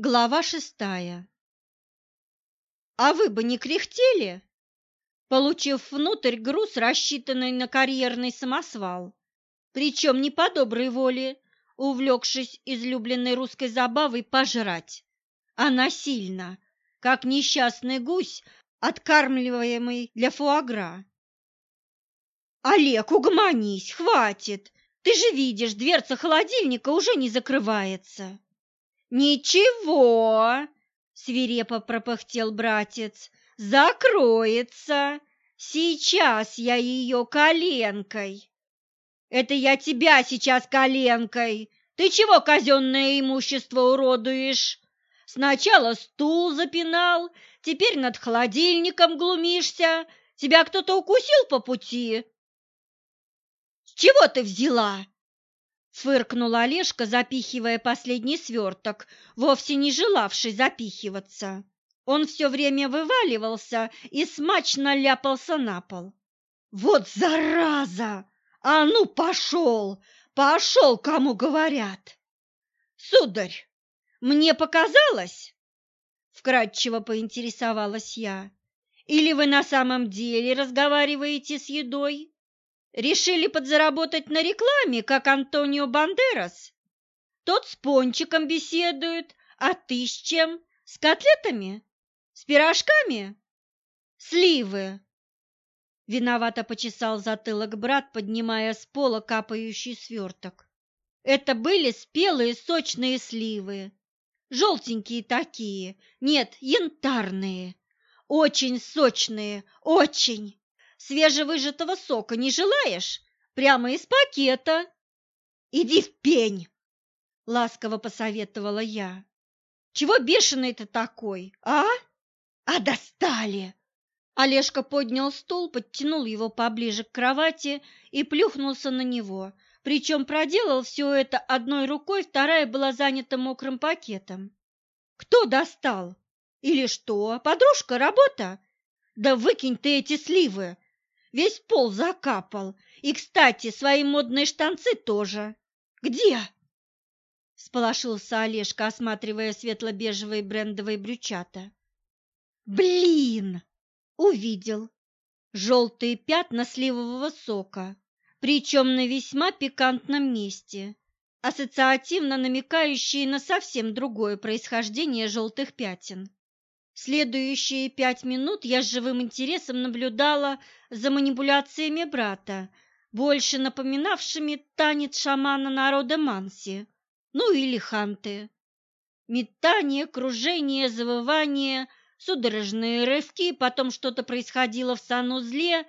Глава шестая. А вы бы не кряхтели, получив внутрь груз, рассчитанный на карьерный самосвал, причем не по доброй воле, увлекшись излюбленной русской забавой пожрать, а насильно, как несчастный гусь, откармливаемый для фуагра. «Олег, угомонись, хватит! Ты же видишь, дверца холодильника уже не закрывается!» «Ничего!» — свирепо пропыхтел братец. «Закроется! Сейчас я ее коленкой!» «Это я тебя сейчас коленкой! Ты чего казенное имущество уродуешь? Сначала стул запинал, теперь над холодильником глумишься. Тебя кто-то укусил по пути?» «С чего ты взяла?» Фыркнул Олежка, запихивая последний сверток, вовсе не желавший запихиваться. Он все время вываливался и смачно ляпался на пол. «Вот зараза! А ну, пошел! Пошел, кому говорят!» «Сударь, мне показалось?» Вкратчиво поинтересовалась я. «Или вы на самом деле разговариваете с едой?» Решили подзаработать на рекламе, как Антонио Бандерас? Тот с пончиком беседует, а ты с чем? С котлетами? С пирожками? Сливы. Виновато почесал затылок брат, поднимая с пола капающий сверток. Это были спелые сочные сливы. Желтенькие такие, нет, янтарные. Очень сочные, очень свежевыжатого сока не желаешь? Прямо из пакета. Иди в пень, ласково посоветовала я. Чего бешеный ты такой, а? А достали! Олежка поднял стул, подтянул его поближе к кровати и плюхнулся на него. Причем проделал все это одной рукой, вторая была занята мокрым пакетом. Кто достал? Или что? Подружка, работа? Да выкинь ты эти сливы, Весь пол закапал. И, кстати, свои модные штанцы тоже. Где? Сполошился Олежка, осматривая светло-бежевые брендовые брючата. Блин! Увидел. Желтые пятна сливового сока, причем на весьма пикантном месте, ассоциативно намекающие на совсем другое происхождение желтых пятен. Следующие пять минут я с живым интересом наблюдала за манипуляциями брата, больше напоминавшими танец шамана народа Манси, ну или ханты. Метание, кружение, завывание, судорожные рывки, потом что-то происходило в санузле,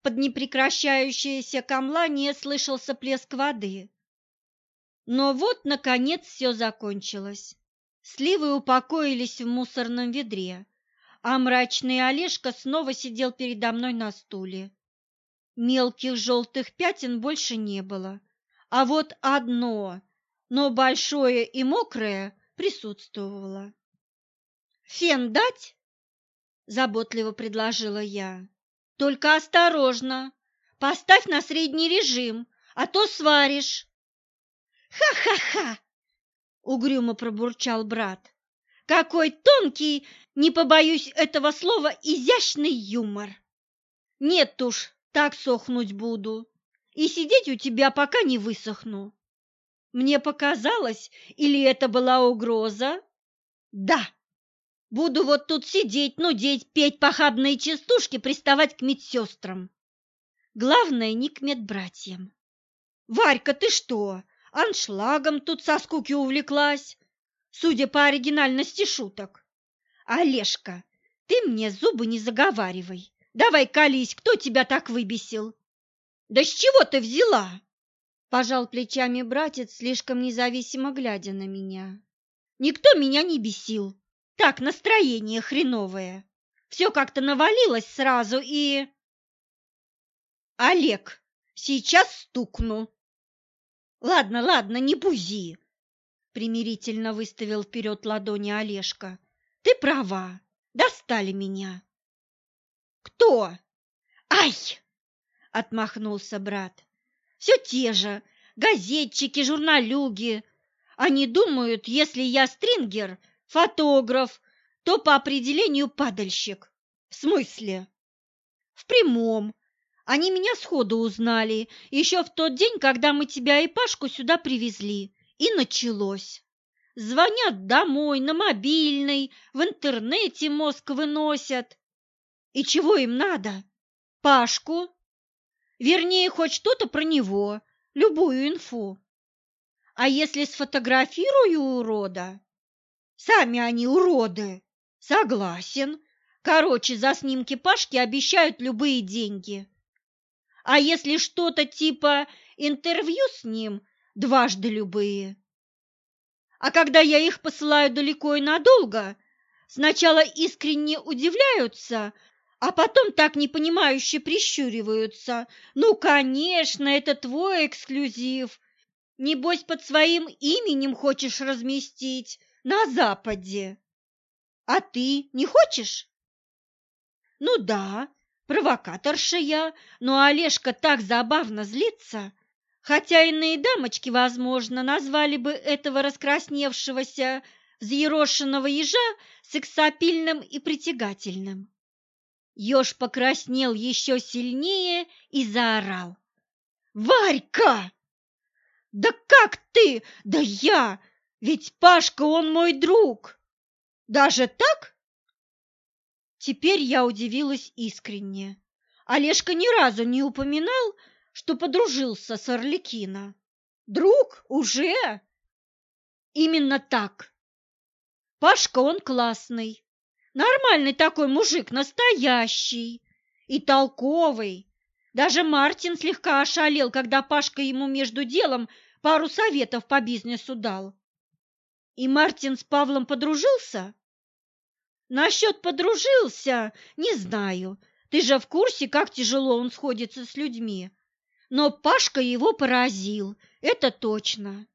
под непрекращающееся камлание слышался плеск воды. Но вот, наконец, все закончилось. Сливы упокоились в мусорном ведре, а мрачный Олежка снова сидел передо мной на стуле. Мелких желтых пятен больше не было, а вот одно, но большое и мокрое, присутствовало. «Фен дать?» – заботливо предложила я. «Только осторожно, поставь на средний режим, а то сваришь». «Ха-ха-ха!» Угрюмо пробурчал брат. Какой тонкий, не побоюсь этого слова, изящный юмор. Нет уж, так сохнуть буду. И сидеть у тебя, пока не высохну. Мне показалось, или это была угроза? Да. Буду вот тут сидеть, нудеть, петь похабные частушки, приставать к медсестрам. Главное, не к медбратьям. Варька, ты что? Аншлагом тут со скуки увлеклась, судя по оригинальности шуток. Олежка, ты мне зубы не заговаривай. Давай колись, кто тебя так выбесил? Да с чего ты взяла? Пожал плечами братец, слишком независимо глядя на меня. Никто меня не бесил. Так, настроение хреновое. Все как-то навалилось сразу и... Олег, сейчас стукну. Ладно, ладно, не бузи, примирительно выставил вперед ладони Олежка. Ты права, достали меня. Кто? Ай! Отмахнулся брат. Все те же газетчики, журналюги. Они думают, если я стрингер, фотограф, то по определению падальщик. В смысле? В прямом. Они меня сходу узнали, еще в тот день, когда мы тебя и Пашку сюда привезли. И началось. Звонят домой, на мобильный, в интернете мозг выносят. И чего им надо? Пашку? Вернее, хоть что-то про него, любую инфу. А если сфотографирую урода? Сами они уроды. Согласен. Короче, за снимки Пашки обещают любые деньги. А если что-то типа интервью с ним, дважды любые. А когда я их посылаю далеко и надолго, сначала искренне удивляются, а потом так непонимающе прищуриваются. Ну, конечно, это твой эксклюзив. Небось, под своим именем хочешь разместить на Западе. А ты не хочешь? Ну да, провокаторша я, но Олежка так забавно злится, хотя иные дамочки, возможно, назвали бы этого раскрасневшегося, взъерошенного ежа сексапильным и притягательным. Еж покраснел еще сильнее и заорал. «Варька! Да как ты? Да я! Ведь Пашка, он мой друг! Даже так?» Теперь я удивилась искренне. Олежка ни разу не упоминал, что подружился с Орликино. «Друг? Уже?» «Именно так. Пашка он классный, Нормальный такой мужик, настоящий и толковый. Даже Мартин слегка ошалел, когда Пашка ему между делом пару советов по бизнесу дал. И Мартин с Павлом подружился? Насчет подружился, не знаю. Ты же в курсе, как тяжело он сходится с людьми. Но Пашка его поразил, это точно.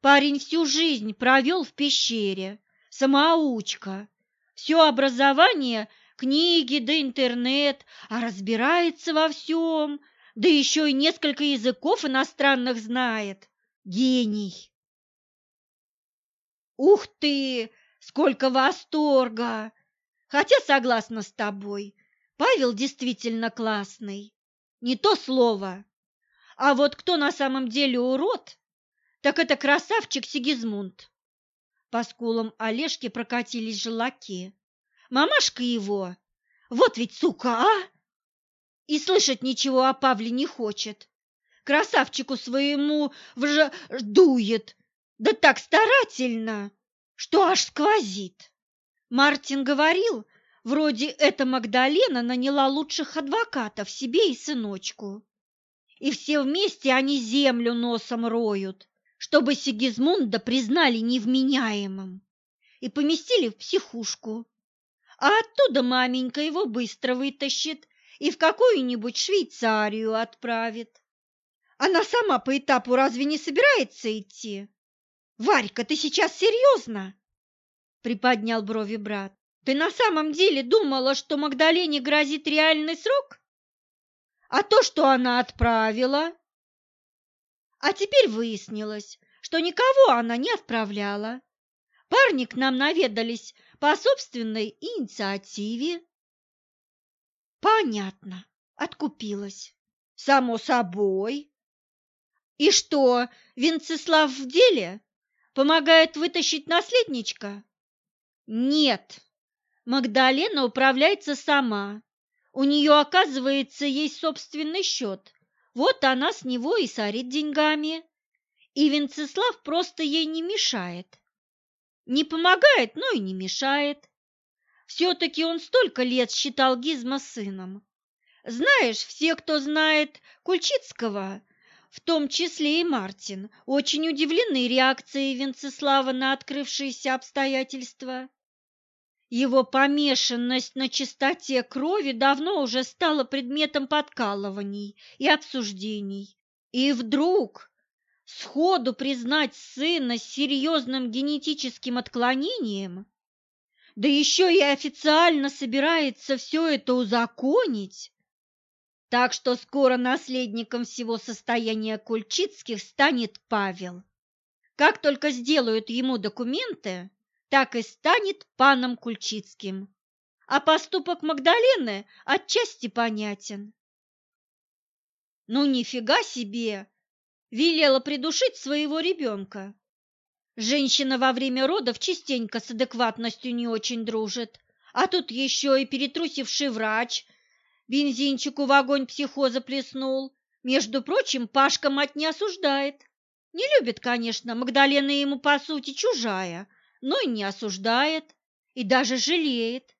Парень всю жизнь провел в пещере, самоучка, все образование, книги да интернет, а разбирается во всем, да еще и несколько языков иностранных знает. Гений! Ух ты, сколько восторга! Хотя согласна с тобой, Павел действительно классный. Не то слово. А вот кто на самом деле урод, так это красавчик Сигизмунд. По скулам Олежки прокатились желаки. Мамашка его, вот ведь сука, а! И слышать ничего о Павле не хочет. Красавчику своему вж... дует, да так старательно, что аж сквозит. Мартин говорил, вроде эта Магдалена наняла лучших адвокатов себе и сыночку. И все вместе они землю носом роют чтобы Сигизмунда признали невменяемым и поместили в психушку. А оттуда маменька его быстро вытащит и в какую-нибудь Швейцарию отправит. Она сама по этапу разве не собирается идти? Варька, ты сейчас серьезно? Приподнял брови брат. Ты на самом деле думала, что Магдалене грозит реальный срок? А то, что она отправила, а теперь выяснилось, что никого она не отправляла. Парни к нам наведались по собственной инициативе. Понятно, откупилась. Само собой. И что, Венцеслав в деле? Помогает вытащить наследничка? Нет, Магдалена управляется сама. У нее, оказывается, есть собственный счет, вот она с него и сорит деньгами. И Венцеслав просто ей не мешает. Не помогает, но и не мешает. Все-таки он столько лет считал Гизма сыном. Знаешь, все, кто знает Кульчицкого, в том числе и Мартин, очень удивлены реакцией Венцеслава на открывшиеся обстоятельства. Его помешанность на чистоте крови давно уже стала предметом подкалываний и обсуждений. И вдруг сходу признать сына с серьезным генетическим отклонением, да еще и официально собирается все это узаконить, так что скоро наследником всего состояния Кульчицких станет Павел. Как только сделают ему документы, так и станет паном Кульчицким. А поступок Магдалены отчасти понятен. Ну, нифига себе! Велела придушить своего ребенка. Женщина во время родов частенько с адекватностью не очень дружит, а тут еще и перетрусивший врач бензинчику в огонь психоза плеснул. Между прочим, Пашка мать не осуждает. Не любит, конечно, Магдалена ему по сути чужая, но и не осуждает, и даже жалеет.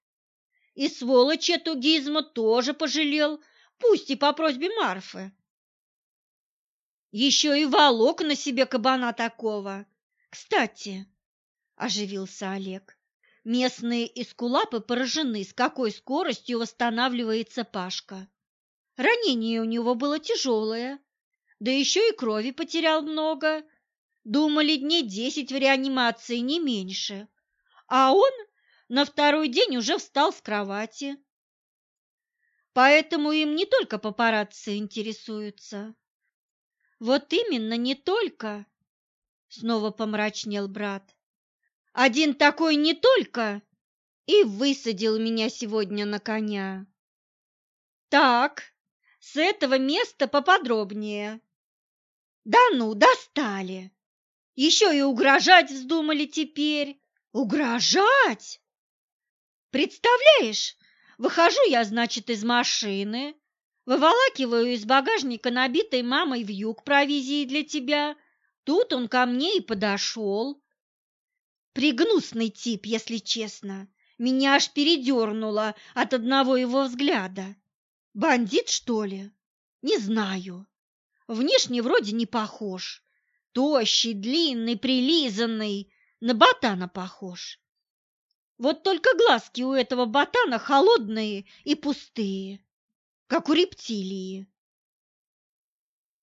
И сволочь эту гизму тоже пожалел, пусть и по просьбе Марфы. Еще и волок на себе кабана такого. Кстати, оживился Олег. Местные эскулапы поражены, с какой скоростью восстанавливается Пашка. Ранение у него было тяжелое, да еще и крови потерял много. Думали, дней десять в реанимации, не меньше. А он на второй день уже встал с кровати. Поэтому им не только папарацци интересуются. Вот именно, не только, снова помрачнел брат. Один такой не только и высадил меня сегодня на коня. Так, с этого места поподробнее. Да ну, достали. Еще и угрожать вздумали теперь. Угрожать? Представляешь, выхожу я, значит, из машины, Выволакиваю из багажника набитой мамой вьюг провизии для тебя. Тут он ко мне и подошел. Пригнусный тип, если честно. Меня аж передернуло от одного его взгляда. Бандит, что ли? Не знаю. Внешне вроде не похож. Тощий, длинный, прилизанный, на ботана похож. Вот только глазки у этого ботана холодные и пустые как у рептилии.